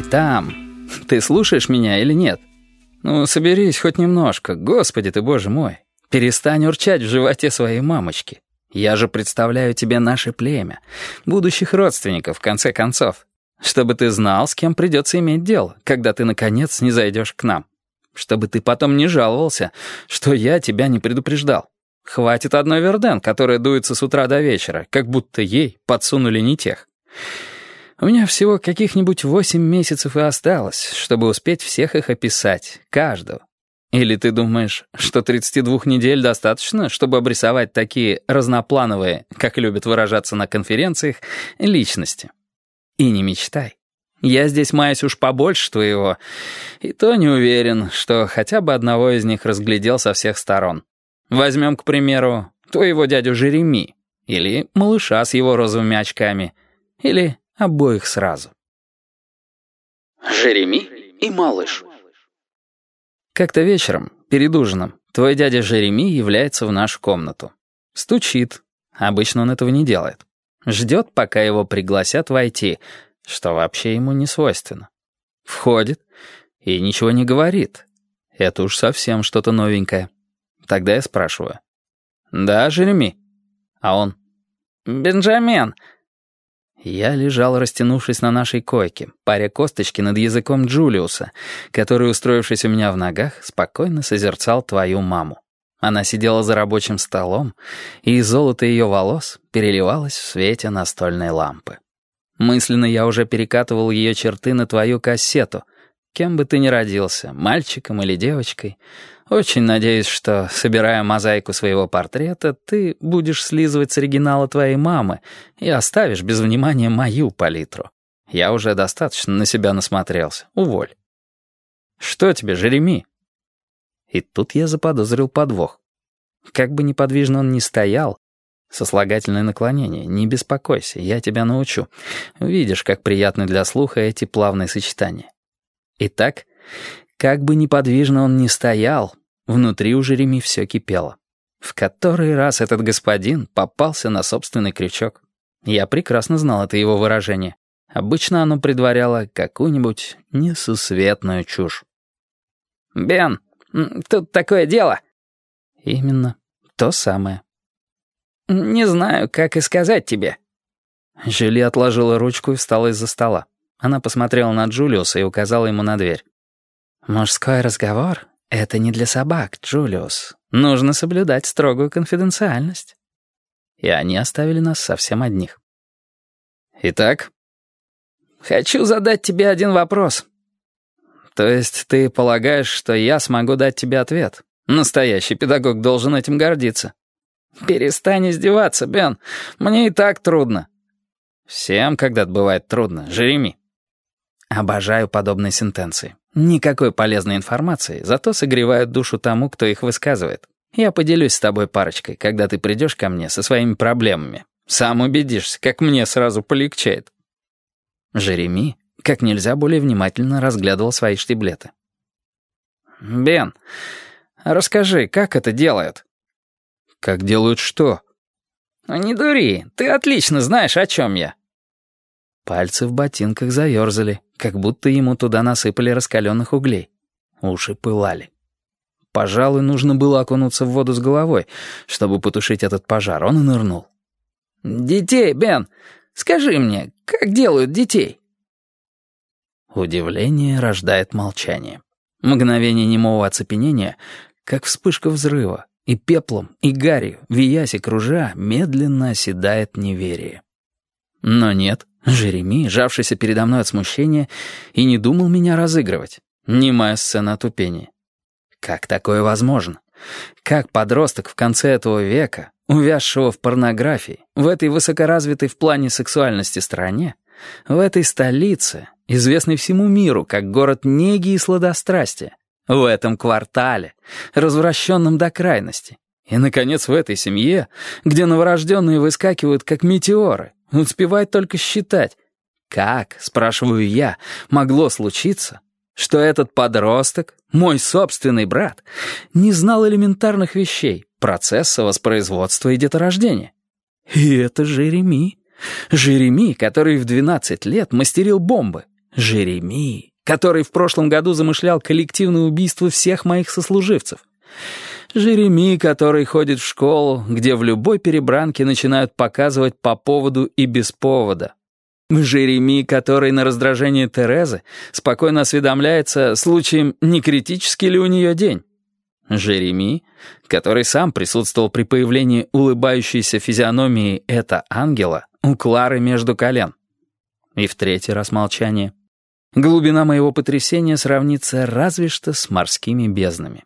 там. Ты слушаешь меня или нет? Ну, соберись хоть немножко, господи ты, боже мой. Перестань урчать в животе своей мамочки. Я же представляю тебе наше племя, будущих родственников, в конце концов. Чтобы ты знал, с кем придется иметь дело, когда ты, наконец, не зайдешь к нам. Чтобы ты потом не жаловался, что я тебя не предупреждал. Хватит одной Верден, которая дуется с утра до вечера, как будто ей подсунули не тех. У меня всего каких-нибудь восемь месяцев и осталось, чтобы успеть всех их описать, каждого. Или ты думаешь, что 32 недель достаточно, чтобы обрисовать такие разноплановые, как любят выражаться на конференциях, личности? И не мечтай. Я здесь маюсь уж побольше твоего, и то не уверен, что хотя бы одного из них разглядел со всех сторон. Возьмем, к примеру, твоего дядю Жереми, или малыша с его розовыми очками, или обоих сразу. Жереми и малыш. Как-то вечером, перед ужином, твой дядя Жереми является в нашу комнату. Стучит. Обычно он этого не делает. Ждет, пока его пригласят войти, что вообще ему не свойственно. Входит и ничего не говорит. Это уж совсем что-то новенькое. Тогда я спрашиваю. «Да, Жереми?» А он. «Бенджамен». Я лежал, растянувшись на нашей койке, паря косточки над языком Джулиуса, который, устроившись у меня в ногах, спокойно созерцал твою маму. Она сидела за рабочим столом, и золото ее волос переливалось в свете настольной лампы. Мысленно я уже перекатывал ее черты на твою кассету. Кем бы ты ни родился, мальчиком или девочкой, очень надеюсь, что, собирая мозаику своего портрета, ты будешь слизывать с оригинала твоей мамы и оставишь без внимания мою палитру. Я уже достаточно на себя насмотрелся. Уволь. Что тебе, Жереми? И тут я заподозрил подвох. Как бы неподвижно он ни стоял, сослагательное наклонение, не беспокойся, я тебя научу. Видишь, как приятны для слуха эти плавные сочетания. Итак, как бы неподвижно он ни стоял, внутри у Жереми все кипело. В который раз этот господин попался на собственный крючок. Я прекрасно знал это его выражение. Обычно оно предваряло какую-нибудь несусветную чушь. «Бен, тут такое дело». «Именно, то самое». «Не знаю, как и сказать тебе». Жюли отложила ручку и встала из-за стола. Она посмотрела на Джулиуса и указала ему на дверь. «Мужской разговор — это не для собак, Джулиус. Нужно соблюдать строгую конфиденциальность». И они оставили нас совсем одних. «Итак?» «Хочу задать тебе один вопрос». «То есть ты полагаешь, что я смогу дать тебе ответ? Настоящий педагог должен этим гордиться». «Перестань издеваться, Бен. Мне и так трудно». «Всем когда-то бывает трудно, Жереми». Обожаю подобные сентенции. Никакой полезной информации, зато согревают душу тому, кто их высказывает. Я поделюсь с тобой парочкой, когда ты придешь ко мне со своими проблемами. Сам убедишься, как мне сразу полегчает. Жереми как нельзя более внимательно разглядывал свои штиблеты. «Бен, расскажи, как это делают?» «Как делают что?» «Не дури, ты отлично знаешь, о чем я». Пальцы в ботинках заерзали, как будто ему туда насыпали раскаленных углей. Уши пылали. Пожалуй, нужно было окунуться в воду с головой, чтобы потушить этот пожар. Он и нырнул. «Детей, Бен! Скажи мне, как делают детей?» Удивление рождает молчание. Мгновение немого оцепенения, как вспышка взрыва, и пеплом, и гарью, виясь и кружа, медленно оседает неверие. Но нет, Жереми, жавшийся передо мной от смущения, и не думал меня разыгрывать. Немая сцена отупения. Как такое возможно? Как подросток в конце этого века, увязшего в порнографии, в этой высокоразвитой в плане сексуальности стране, в этой столице, известной всему миру как город неги и сладострастия, в этом квартале, развращенном до крайности, и, наконец, в этой семье, где новорожденные выскакивают как метеоры, Успевает только считать. Как, спрашиваю я, могло случиться, что этот подросток, мой собственный брат, не знал элементарных вещей, процесса воспроизводства и деторождения? И это Жереми. Жереми, который в 12 лет мастерил бомбы. Жеремии, который в прошлом году замышлял коллективное убийство всех моих сослуживцев. Жереми, который ходит в школу, где в любой перебранке начинают показывать по поводу и без повода. Жереми, который на раздражение Терезы спокойно осведомляется случаем, не критический ли у нее день. Жереми, который сам присутствовал при появлении улыбающейся физиономии «это ангела» у Клары между колен. И в третий раз молчание. Глубина моего потрясения сравнится разве что с морскими безднами.